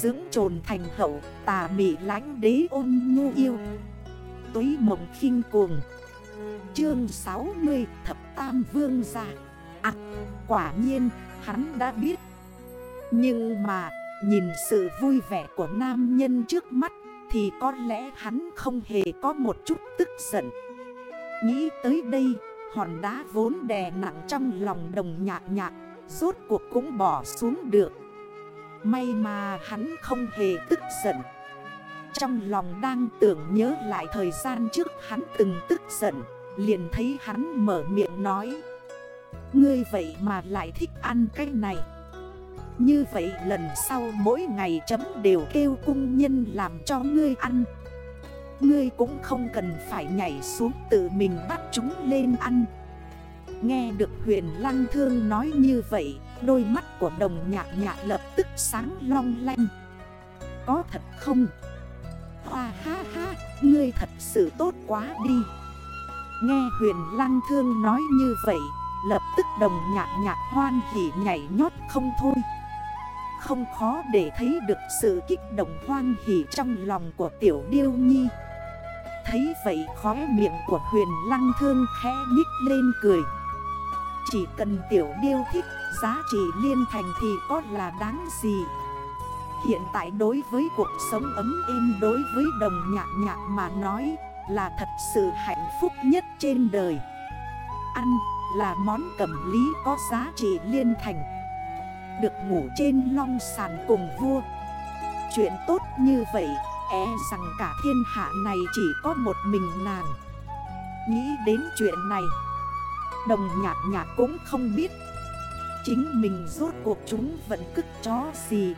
Dưỡng trồn thành hậu, tà mị lánh đế ôn nhu yêu. Túy mộng khinh cuồng. Chương 60 Thập Tam Vương ra. À quả nhiên, hắn đã biết. Nhưng mà, nhìn sự vui vẻ của nam nhân trước mắt, Thì có lẽ hắn không hề có một chút tức giận. Nghĩ tới đây, Hòn đá vốn đè nặng trong lòng đồng nhạc nhạc, Rốt cuộc cũng bỏ xuống được. May mà hắn không hề tức giận. Trong lòng đang tưởng nhớ lại thời gian trước hắn từng tức giận, Liền thấy hắn mở miệng nói, Ngươi vậy mà lại thích ăn cái này. Như vậy lần sau mỗi ngày chấm đều kêu cung nhân làm cho ngươi ăn. Ngươi cũng không cần phải nhảy xuống tự mình bắt chúng lên ăn. Nghe được huyền lăng thương nói như vậy Đôi mắt của đồng nhạc nhạc lập tức sáng long lanh. Có thật không? Hoa ha ha, ngươi thật sự tốt quá đi. Nghe huyền lăng thương nói như vậy Lập tức đồng nhạc nhạc hoan hỉ nhảy nhót không thôi. Không khó để thấy được sự kích động hoan hỉ trong lòng của tiểu điêu nhi. Thấy vậy khóe miệng của huyền lăng thương khẽ nhích lên cười. Chỉ cần tiểu điêu thích giá trị liên thành thì có là đáng gì? Hiện tại đối với cuộc sống ấm êm, đối với đồng nhạc nhạc mà nói, Là thật sự hạnh phúc nhất trên đời. Ăn là món cẩm lý có giá trị liên thành. Được ngủ trên long sàn cùng vua. Chuyện tốt như vậy E rằng cả thiên hạ này chỉ có một mình nàng. Nghĩ đến chuyện này, Đồng nhạc nhạc cũng không biết Chính mình rốt cuộc chúng vẫn cức chó gì.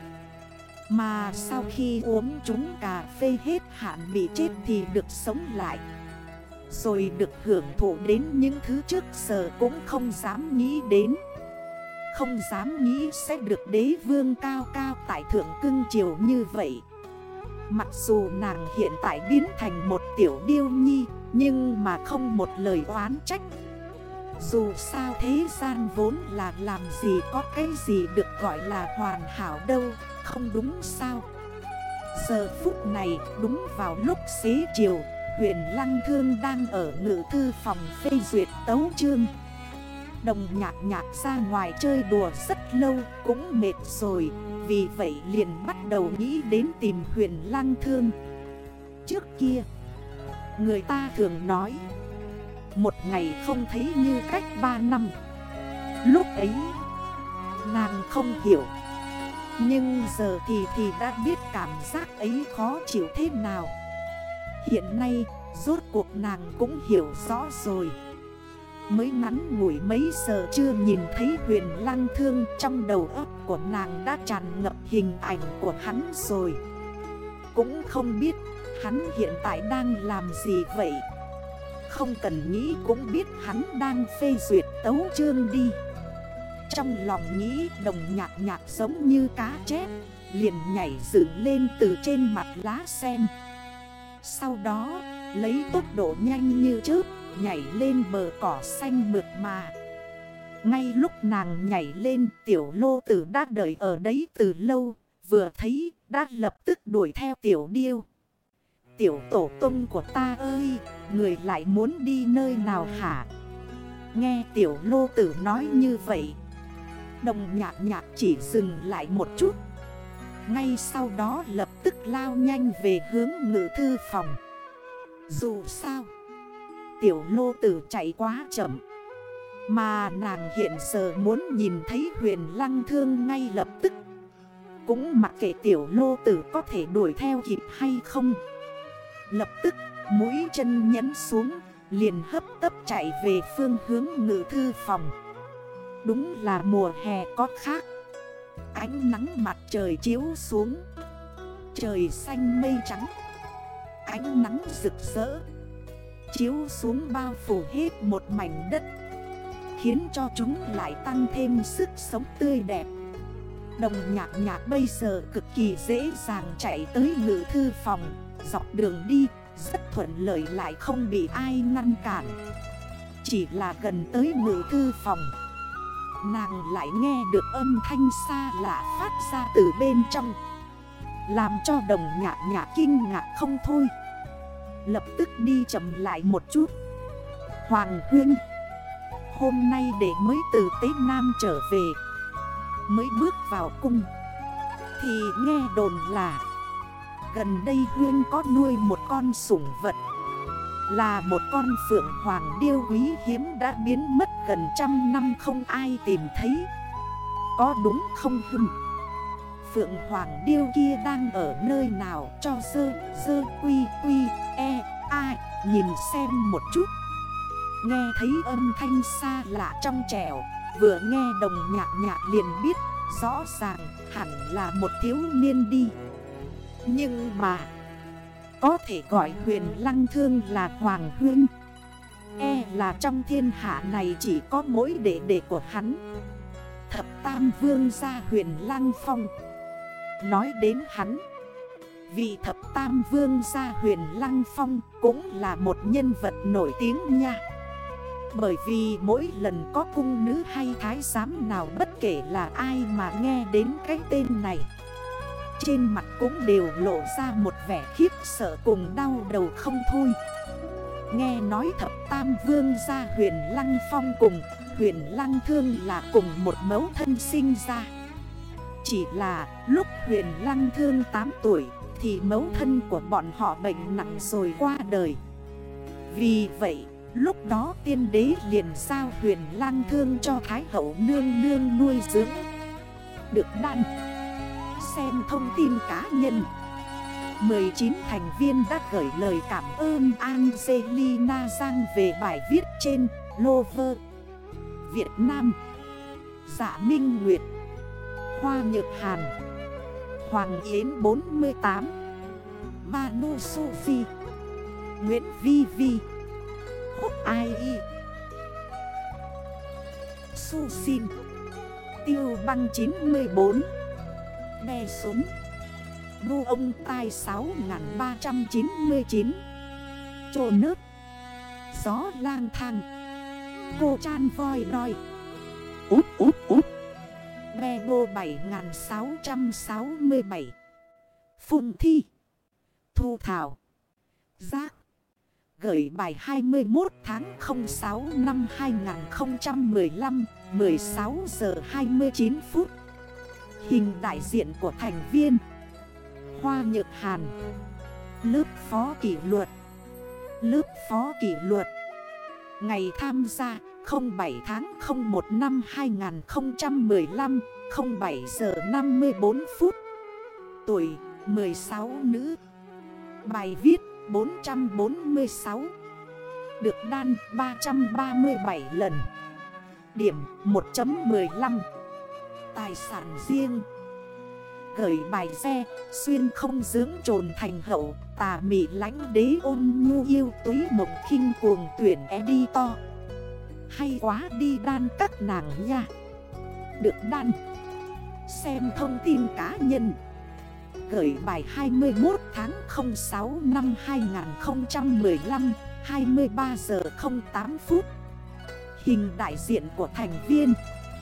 Mà sau khi uống chúng cà phê hết hạn bị chết thì được sống lại. Rồi được hưởng thụ đến những thứ trước giờ cũng không dám nghĩ đến. Không dám nghĩ sẽ được đế vương cao cao tại thượng cưng chiều như vậy. Mặc dù nàng hiện tại biến thành một tiểu điêu nhi, Nhưng mà không một lời oán trách dù sao thế gian vốn là làm gì có cái gì được gọi là hoàn hảo đâu, Không đúng sao? Giờ phút này đúng vào lúc xế chiều, Huyện Lăng Thương đang ở ngự thư phòng phê duyệt tấu chương. Đồng nhạc nhạc ra ngoài chơi đùa rất lâu cũng mệt rồi, Vì vậy liền bắt đầu nghĩ đến tìm huyền Lăng Thương. Trước kia, Người ta thường nói một ngày không thấy như cách ba năm. Lúc ấy, Nàng không hiểu. Nhưng giờ thì thì đã biết cảm giác ấy khó chịu thế nào. Hiện nay, rốt cuộc nàng cũng hiểu rõ rồi. Mới ngắn ngủi mấy giờ chưa nhìn thấy huyền lăng thương Trong đầu óc của nàng đã tràn ngập hình ảnh của hắn rồi. Cũng không biết hắn hiện tại đang làm gì vậy không cần nghĩ cũng biết hắn đang phê duyệt tấu chương đi. Trong lòng nghĩ đồng nhạc nhạc giống như cá chép, Liền nhảy dựng lên từ trên mặt lá sen. Sau đó, lấy tốc độ nhanh như chớp, Nhảy lên bờ cỏ xanh mượt mà. Ngay lúc nàng nhảy lên, tiểu lô tử đã đợi ở đấy từ lâu, Vừa thấy đã lập tức đuổi theo tiểu điêu. Tiểu tổ tung của ta ơi, Người lại muốn đi nơi nào hả? Nghe tiểu lô tử nói như vậy. Đồng nhạc nhạc chỉ dừng lại một chút. Ngay sau đó lập tức lao nhanh về hướng ngự thư phòng. Dù sao, Tiểu lô tử chạy quá chậm. Mà nàng hiện giờ muốn nhìn thấy huyền lăng thương ngay lập tức. Cũng mặc kệ tiểu lô tử có thể đuổi theo kịp hay không. Lập tức, mũi chân nhấn xuống, Liền hấp tấp chạy về phương hướng ngự thư phòng. Đúng là mùa hè có khác. Ánh nắng mặt trời chiếu xuống. Trời xanh mây trắng. Ánh nắng rực rỡ. Chiếu xuống bao phủ hết một mảnh đất, Khiến cho chúng lại tăng thêm sức sống tươi đẹp. Đồng nhạc nhạc bây giờ cực kỳ dễ dàng chạy tới ngự thư phòng. Dọc đường đi, rất thuận lợi lại không bị ai ngăn cản. Chỉ là gần tới ngự thư phòng. Nàng lại nghe được âm thanh xa lạ phát ra từ bên trong. Làm cho đồng nhạc nhạc kinh ngạc không thôi. Lập tức đi chậm lại một chút. Hoàng Huyên Hôm nay để mới từ Tế Nam trở về. Mới bước vào cung. Thì nghe đồn là Gần đây Hương có nuôi một con sủng vật. Là một con phượng hoàng điêu quý hiếm đã biến mất gần trăm năm không ai tìm thấy. Có đúng không hưng Phượng hoàng điêu kia đang ở nơi nào cho sơ sơ quy quy e a, Nhìn xem một chút. Nghe thấy âm thanh xa lạ trong trẻo, Vừa nghe đồng nhạc nhạc liền biết, Rõ ràng hẳn là một thiếu niên đi. Nhưng mà, Có thể gọi huyền lăng thương là Hoàng Hương. E là trong thiên hạ này chỉ có mỗi đệ đệ của hắn. Thập Tam Vương gia huyền lăng phong. Nói đến hắn Vị thập tam vương gia huyền Lăng Phong cũng là một nhân vật nổi tiếng nha. Bởi vì mỗi lần có cung nữ hay thái giám nào bất kể là ai mà nghe đến cái tên này trên mặt cũng đều lộ ra một vẻ khiếp sợ cùng đau đầu không thôi. Nghe nói thập tam vương gia huyền Lăng Phong cùng huyền Lăng Thương là cùng một mẫu thân sinh ra. Chỉ là lúc huyền Lăng Thương 8 tuổi thì mẫu thân của bọn họ bệnh nặng rồi qua đời. Vì vậy, lúc đó tiên đế liền giao huyền lang thương cho Thái hậu nương nương nuôi dưỡng. Được đăng Xem thông tin cá nhân. 19 thành viên đã gửi lời cảm ơn Angelina Giang về bài viết trên Lover. Việt Nam. Dạ Minh Nguyệt. Hoa Nhược Hàn. Hoàng Yến 48 Manu Sufi. Nguyễn Vi Vi. Húc Ai Y. Su Xin. Tiêu băng 94 Đe súng Đu ông tai 6399 Chô nớt Gió lang thang. Cô chan voi đòi. Út út út. Be bô 7667 Phùng Thi. Thu Thảo. Giác. Gửi bài 21 tháng 06 năm 2015 16 giờ 29 phút Hình đại diện của thành viên. Hoa Nhược Hàn. Lớp phó kỷ luật. Lớp phó kỷ luật. Ngày tham gia 07 tháng 01 năm 2015 07 giờ 54 phút. Tuổi 16 nữ. Bài viết 446 Được đan 337 lần. Điểm 1.15 Tài sản riêng. Gửi bài xe, Xuyên không dưỡng trồn thành hậu, Tà mị lánh đế ôn nhu yêu túy mộng khinh cuồng tuyển é đi to. Hay quá đi đan các nàng nha. Được đan. Xem thông tin cá nhân. Gửi bài 21 tháng 06 năm 2015 23 giờ 08 phút. Hình đại diện của thành viên.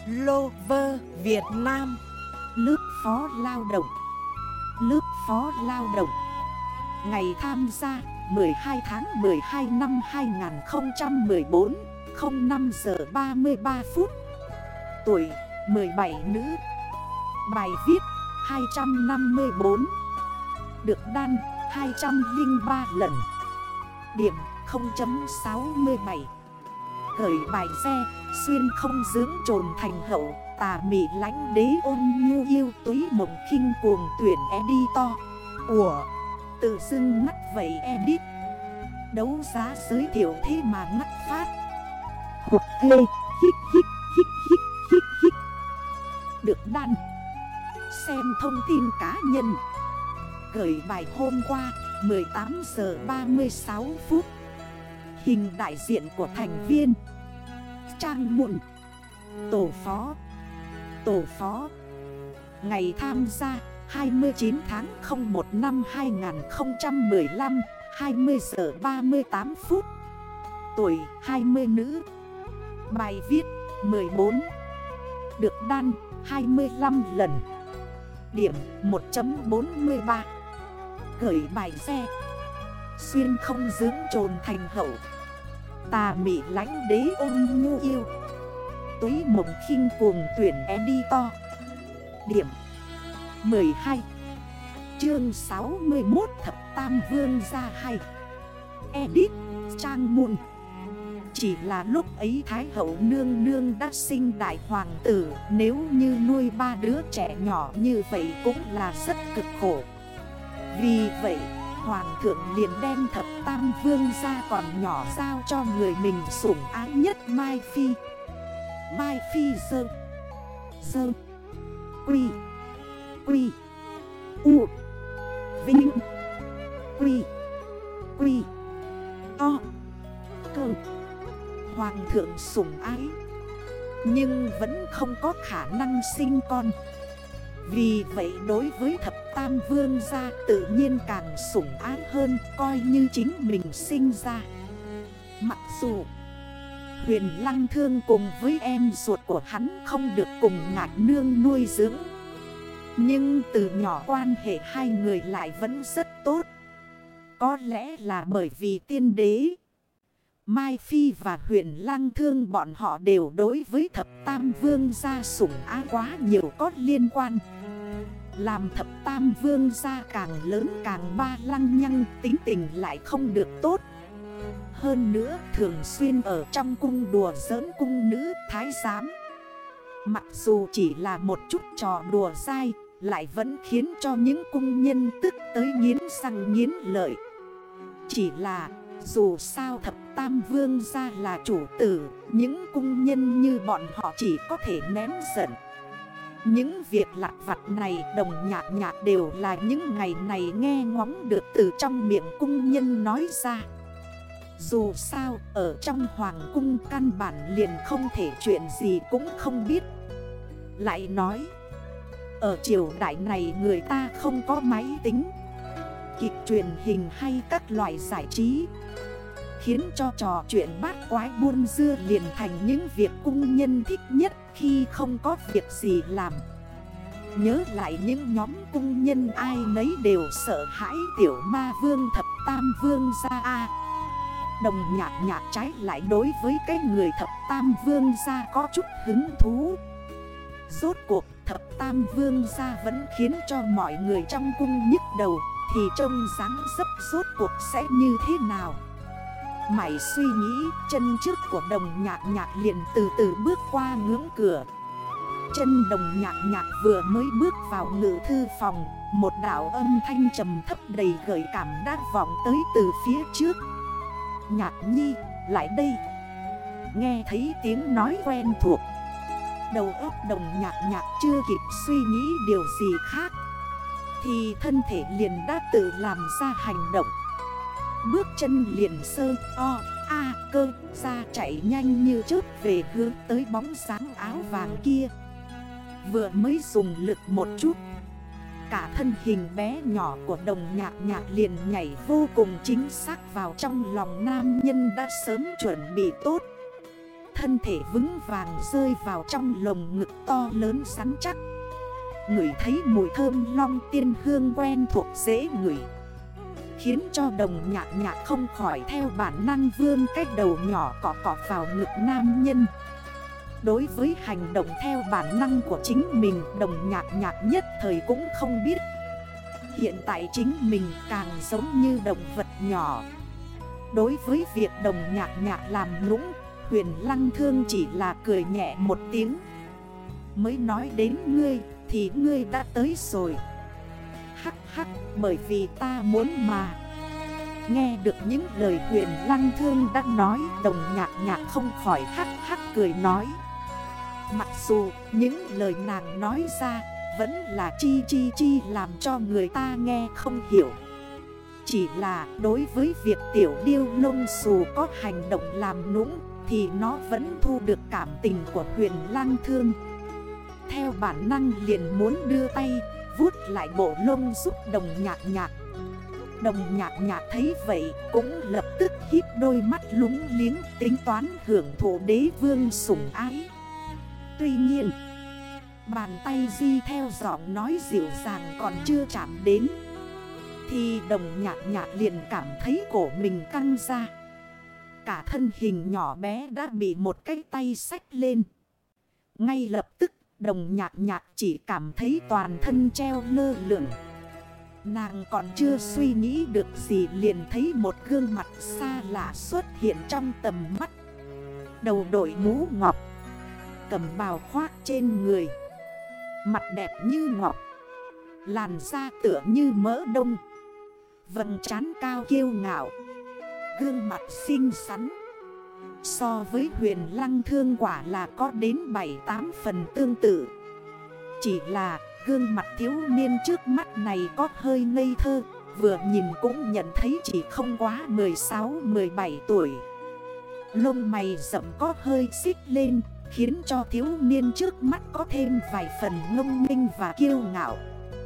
Lover Việt Nam. Lớp phó lao động. Lớp phó lao động. Ngày tham gia 12 tháng 12 năm 2014 05 giờ 33 phút. Tuổi 17 nữ. Bài viết 254 Được đan 203 lần. Điểm 0.67 Gửi bài xe, Xuyên không dưỡng trồn thành hậu, Tà mị lánh đế ôn nhu yêu túy mộng khinh cuồng tuyển editor Ủa, Tự xưng ngắt vậy edit Đấu giá giới thiệu thế mà ngắt phát. Hụt hê, Hít hít hít hít hít hít. Được đan. Xem thông tin cá nhân. Gửi bài hôm qua 18 giờ 36 phút. Hình đại diện của thành viên. Trang Mụn Tổ phó. Tổ phó. Ngày tham gia 29 tháng 01 năm 2015 20 giờ 38 phút. Tuổi 20 nữ. Bài viết 14 Được đan 25 lần. Điểm 1.43 Gửi bài xe. Xuyên không dưỡng trồn thành hậu. Tà mị lánh đế ôn nhu yêu. Túy mộng khinh cuồng tuyển đi to. Điểm 12 Chương 61 Thập Tam Vương ra hay. Edit Trang Môn. Chỉ là lúc ấy Thái Hậu Nương Nương đã sinh đại hoàng tử, Nếu như nuôi ba đứa trẻ nhỏ như vậy cũng là rất cực khổ. Vì vậy Hoàng thượng liền đem thập tam vương ra còn nhỏ giao cho người mình sủng ái nhất Mai Phi. Mai Phi sơ Sơ Quy Quy, U, Vinh, Quy Quy, To, Cơ. Hoàng thượng sủng ái, Nhưng vẫn không có khả năng sinh con. Vì vậy đối với thập tam vương gia tự nhiên càng sủng ái hơn, Coi như chính mình sinh ra. Mặc dù, Huyền Lăng Thương cùng với em ruột của hắn không được cùng ngạc nương nuôi dưỡng. Nhưng từ nhỏ quan hệ hai người lại vẫn rất tốt. Có lẽ là bởi vì tiên đế, Mai Phi và huyền Lăng Thương bọn họ đều đối với thập tam vương gia sủng á quá nhiều có liên quan. Làm thập tam vương gia càng lớn càng ba lăng nhăng, tính tình lại không được tốt. Hơn nữa, thường xuyên ở trong cung đùa giỡn cung nữ, thái giám. Mặc dù chỉ là một chút trò đùa dai, Lại vẫn khiến cho những cung nhân tức tới nghiến răng nghiến lợi. Chỉ là, dù sao thập tam vương ra là chủ tử, Những cung nhân như bọn họ chỉ có thể ném giận những việc lặt vặt này đồng nhạc nhạc đều là những ngày này nghe ngóng được từ trong miệng cung nhân nói ra. Dù sao, ở trong hoàng cung căn bản liền không thể chuyện gì cũng không biết. Lại nói, Ở triều đại này người ta không có máy tính, Kịch truyền hình hay các loại giải trí, Khiến cho trò chuyện bát quái buôn dưa liền thành những việc cung nhân thích nhất khi không có việc gì làm. Nhớ lại những nhóm cung nhân ai nấy đều sợ hãi tiểu ma vương thập tam vương ra a. Đồng nhạc nhạc trái lại đối với cái người thập tam vương gia có chút hứng thú. Rốt cuộc, thập tam vương gia vẫn khiến cho mọi người trong cung nhức đầu, Thì trông dáng dấp rốt cuộc sẽ như thế nào? Mày suy nghĩ chân trước của đồng nhạc nhạc liền từ từ bước qua ngưỡng cửa. Chân đồng nhạc nhạc vừa mới bước vào ngự thư phòng Một đảo âm thanh trầm thấp đầy gợi cảm đã vọng tới từ phía trước. Nhạc nhi, lại đây. Nghe thấy tiếng nói quen thuộc. Đầu óc đồng nhạc nhạc chưa kịp suy nghĩ điều gì khác Thì thân thể liền đã tự làm ra hành động. Bước chân liền sơ o a cơ, ra chạy nhanh như chớp về hướng tới bóng sáng áo vàng kia. Vừa mới dùng lực một chút, Cả thân hình bé nhỏ của đồng nhạc nhạc liền nhảy vô cùng chính xác vào trong lòng nam nhân đã sớm chuẩn bị tốt. Thân thể vững vàng rơi vào trong lồng ngực to lớn rắn chắc. Ngửi thấy mùi thơm long tiên hương quen thuộc dễ ngửi. Khiến cho đồng nhạc nhạc không khỏi theo bản năng vươn cái đầu nhỏ cọ cọ vào ngực nam nhân. Đối với hành động theo bản năng của chính mình, Đồng nhạc nhạc nhất thời cũng không biết. Hiện tại chính mình càng giống như động vật nhỏ. Đối với việc đồng nhạc nhạc làm lũng Huyền lăng thương chỉ là cười nhẹ một tiếng. Mới nói đến ngươi, thì ngươi đã tới rồi. Hắc hắc, bởi vì ta muốn mà. Nghe được những lời huyền lăng thương đã nói, Đồng nhạc nhạc không khỏi hắc hắc cười nói. Mặc dù những lời nàng nói ra vẫn là chi chi chi làm cho người ta nghe không hiểu. Chỉ là đối với việc tiểu điêu lông xù có hành động làm nũng Thì nó vẫn thu được cảm tình của huyền lang thương. Theo bản năng liền muốn đưa tay vuốt lại bộ lông giúp đồng nhạc nhạc. Đồng nhạc nhạc thấy vậy cũng lập tức hít đôi mắt lúng liếng tính toán hưởng thụ đế vương sủng ái. Tuy nhiên, Bàn tay di theo giọng nói dịu dàng còn chưa chạm đến, Thì đồng nhạc nhạc liền cảm thấy cổ mình căng ra. Cả thân hình nhỏ bé đã bị một cái tay sách lên. Ngay lập tức đồng nhạc nhạc chỉ cảm thấy toàn thân treo lơ lửng. Nàng còn chưa suy nghĩ được gì liền thấy một gương mặt xa lạ xuất hiện trong tầm mắt. Đầu đội mũ ngọc, Cầm bào khoác trên người. Mặt đẹp như ngọc, Làn da tựa như mỡ đông. Vầng trán cao kiêu ngạo, Gương mặt xinh xắn. So với huyền lăng thương quả là có đến 7-8 phần tương tự. Chỉ là gương mặt thiếu niên trước mắt này có hơi ngây thơ, Vừa nhìn cũng nhận thấy chỉ không quá 16-17 tuổi. Lông mày rậm có hơi xích lên, Khiến cho thiếu niên trước mắt có thêm vài phần ngông minh và kiêu ngạo.